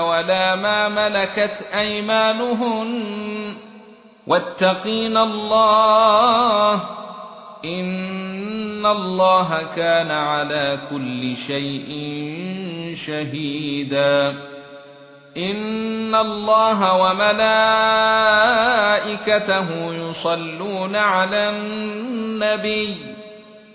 ولا ما ملكت أيمانهن واتقين الله إن الله كان على كل شيء شهيدا إن الله وملائكته يصلون على النبي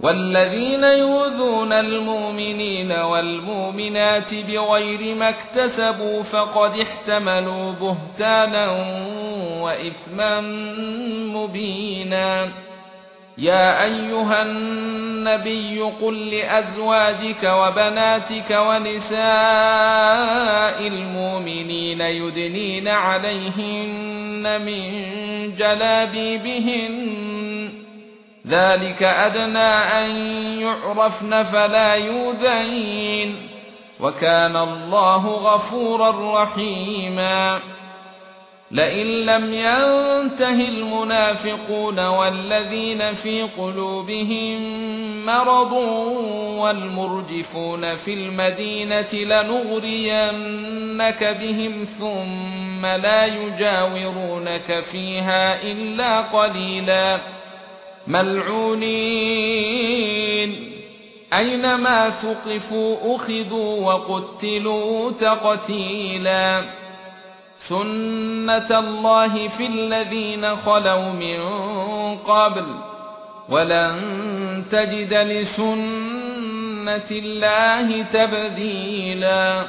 والذين يؤذون المؤمنين والمؤمنات بغير ما اكتسبوا فقد احتملوا بهتانا وإثما مبينا. يا أيها النبي قل لأزواجك وبناتك ونساء المؤمنين يدنين عليهن من جلابيبهن ذلك أدنى أن يعرفن فلا يؤذين وكان الله غفورا رحيما. لئن لم ينته المنافقون والذين في قلوبهم مرض والمرجفون في المدينة لنغرينك بهم ثم لا يجاورونك فيها إلا قليلا. ملعونين. أينما ثقفوا أخذوا وقتلوا تقتيلا. سنة الله في الذين خلوا من قبل. ولن تجد لسنة الله تبديلا.